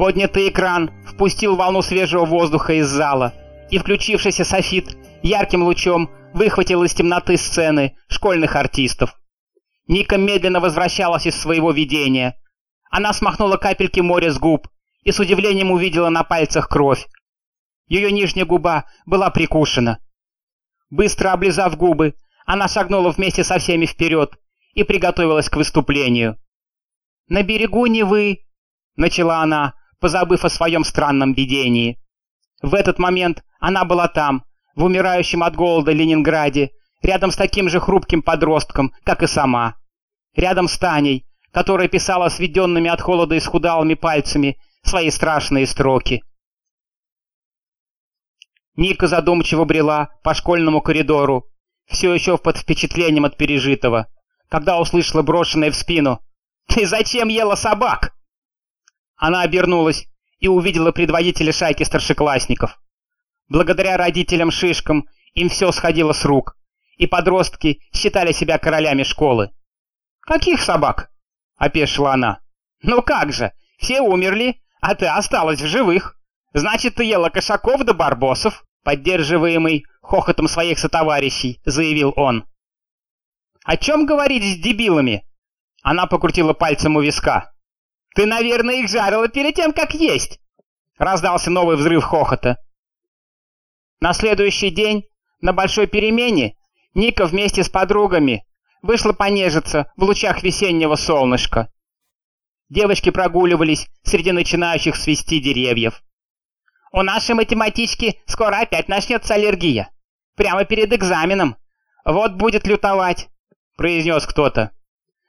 Поднятый экран впустил волну свежего воздуха из зала, и включившийся софит ярким лучом выхватил из темноты сцены школьных артистов. Ника медленно возвращалась из своего видения. Она смахнула капельки моря с губ и с удивлением увидела на пальцах кровь. Ее нижняя губа была прикушена. Быстро облизав губы, она шагнула вместе со всеми вперед и приготовилась к выступлению. «На берегу Невы», — начала она, позабыв о своем странном видении. В этот момент она была там, в умирающем от голода Ленинграде, рядом с таким же хрупким подростком, как и сама. Рядом с Таней, которая писала сведенными от холода и схудалыми пальцами свои страшные строки. Ника задумчиво брела по школьному коридору, все еще под впечатлением от пережитого, когда услышала брошенное в спину «Ты зачем ела собак?» Она обернулась и увидела предводителя шайки старшеклассников. Благодаря родителям-шишкам им все сходило с рук, и подростки считали себя королями школы. «Каких собак?» — опешила она. «Ну как же, все умерли, а ты осталась в живых. Значит, ты ела кошаков да барбосов», поддерживаемый хохотом своих сотоварищей, заявил он. «О чем говорить с дебилами?» Она покрутила пальцем у виска. «Ты, наверное, их жарила перед тем, как есть!» Раздался новый взрыв хохота. На следующий день, на большой перемене, Ника вместе с подругами вышла понежиться в лучах весеннего солнышка. Девочки прогуливались среди начинающих свисти деревьев. «У нашей математички скоро опять начнется аллергия. Прямо перед экзаменом. Вот будет лютовать», — произнес кто-то.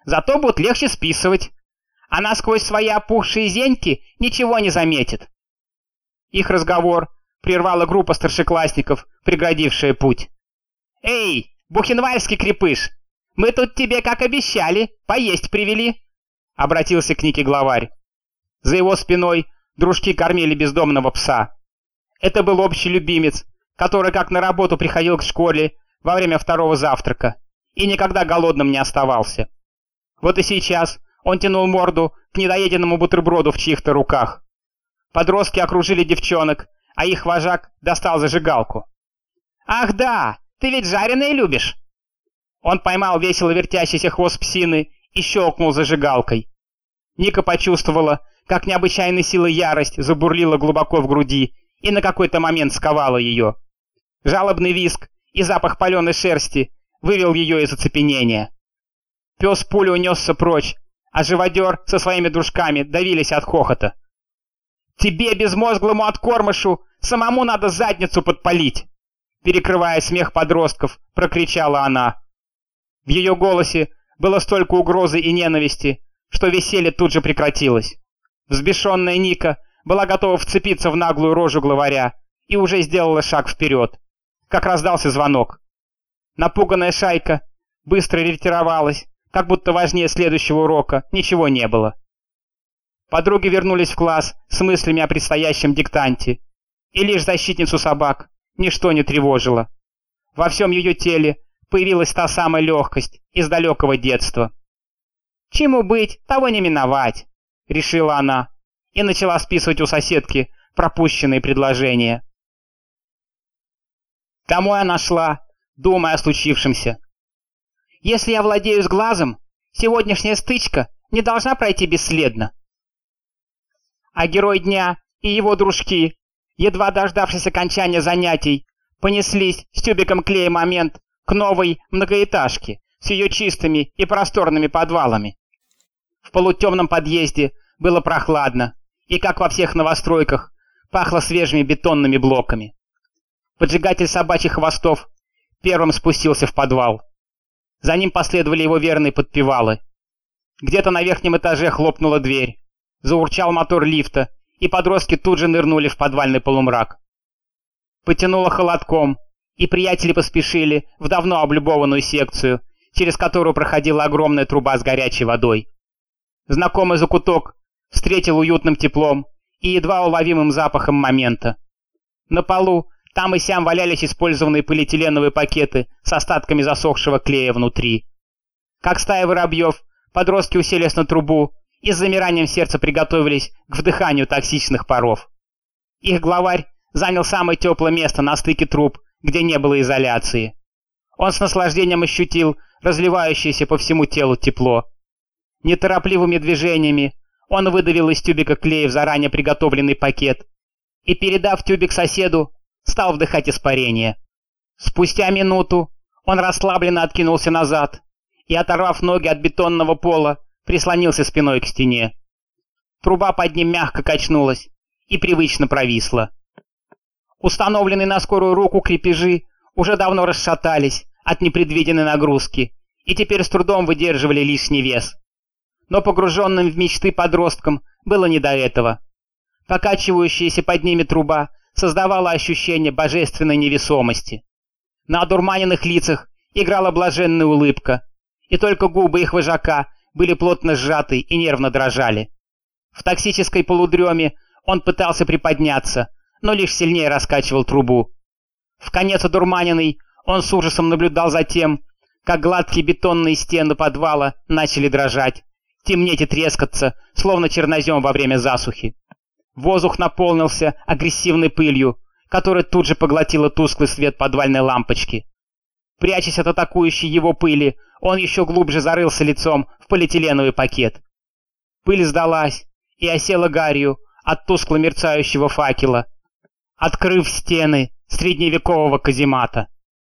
«Зато будет легче списывать. Она сквозь свои опухшие зеньки ничего не заметит». Их разговор прервала группа старшеклассников, преградившая путь. «Эй, бухенвальский крепыш, мы тут тебе, как обещали, поесть привели!» Обратился к Нике главарь. За его спиной дружки кормили бездомного пса. Это был общий любимец, который как на работу приходил к школе во время второго завтрака и никогда голодным не оставался. Вот и сейчас он тянул морду к недоеденному бутерброду в чьих-то руках. Подростки окружили девчонок, а их вожак достал зажигалку. «Ах да, ты ведь жареные любишь!» Он поймал весело вертящийся хвост псины и щелкнул зажигалкой. Ника почувствовала, как необычайной силой ярость забурлила глубоко в груди и на какой-то момент сковала ее. Жалобный виск и запах паленой шерсти вывел ее из оцепенения. Пес пулей унесся прочь, а живодер со своими дружками давились от хохота. «Тебе, безмозглому откормышу, самому надо задницу подпалить!» Перекрывая смех подростков, прокричала она. В ее голосе было столько угрозы и ненависти, что веселье тут же прекратилось. Взбешенная Ника была готова вцепиться в наглую рожу главаря и уже сделала шаг вперед, как раздался звонок. Напуганная шайка быстро ретировалась, как будто важнее следующего урока ничего не было. Подруги вернулись в класс с мыслями о предстоящем диктанте, и лишь защитницу собак ничто не тревожило. Во всем ее теле появилась та самая легкость из далекого детства. «Чему быть, того не миновать», — решила она и начала списывать у соседки пропущенные предложения. Домой она шла, думая о случившемся. «Если я владею с глазом, сегодняшняя стычка не должна пройти бесследно а герой дня и его дружки, едва дождавшись окончания занятий, понеслись с тюбиком клея момент к новой многоэтажке с ее чистыми и просторными подвалами. В полутемном подъезде было прохладно, и, как во всех новостройках, пахло свежими бетонными блоками. Поджигатель собачьих хвостов первым спустился в подвал. За ним последовали его верные подпевалы. Где-то на верхнем этаже хлопнула дверь. Заурчал мотор лифта, и подростки тут же нырнули в подвальный полумрак. Потянуло холодком, и приятели поспешили в давно облюбованную секцию, через которую проходила огромная труба с горячей водой. Знакомый закуток встретил уютным теплом и едва уловимым запахом момента. На полу там и сям валялись использованные полиэтиленовые пакеты с остатками засохшего клея внутри. Как стая воробьев, подростки уселись на трубу и с замиранием сердца приготовились к вдыханию токсичных паров. Их главарь занял самое теплое место на стыке труб, где не было изоляции. Он с наслаждением ощутил разливающееся по всему телу тепло. Неторопливыми движениями он выдавил из тюбика клея в заранее приготовленный пакет и, передав тюбик соседу, стал вдыхать испарение. Спустя минуту он расслабленно откинулся назад и, оторвав ноги от бетонного пола, прислонился спиной к стене. Труба под ним мягко качнулась и привычно провисла. Установленные на скорую руку крепежи уже давно расшатались от непредвиденной нагрузки и теперь с трудом выдерживали лишний вес. Но погруженным в мечты подросткам было не до этого. Покачивающаяся под ними труба создавала ощущение божественной невесомости. На одурманенных лицах играла блаженная улыбка, и только губы их вожака были плотно сжаты и нервно дрожали. В токсической полудреме он пытался приподняться, но лишь сильнее раскачивал трубу. В конец одурманенный он с ужасом наблюдал за тем, как гладкие бетонные стены подвала начали дрожать, темнеть и трескаться, словно чернозем во время засухи. Воздух наполнился агрессивной пылью, которая тут же поглотила тусклый свет подвальной лампочки. Прячась от атакующей его пыли, он еще глубже зарылся лицом в полиэтиленовый пакет. Пыль сдалась и осела гарью от тускло мерцающего факела, открыв стены средневекового каземата.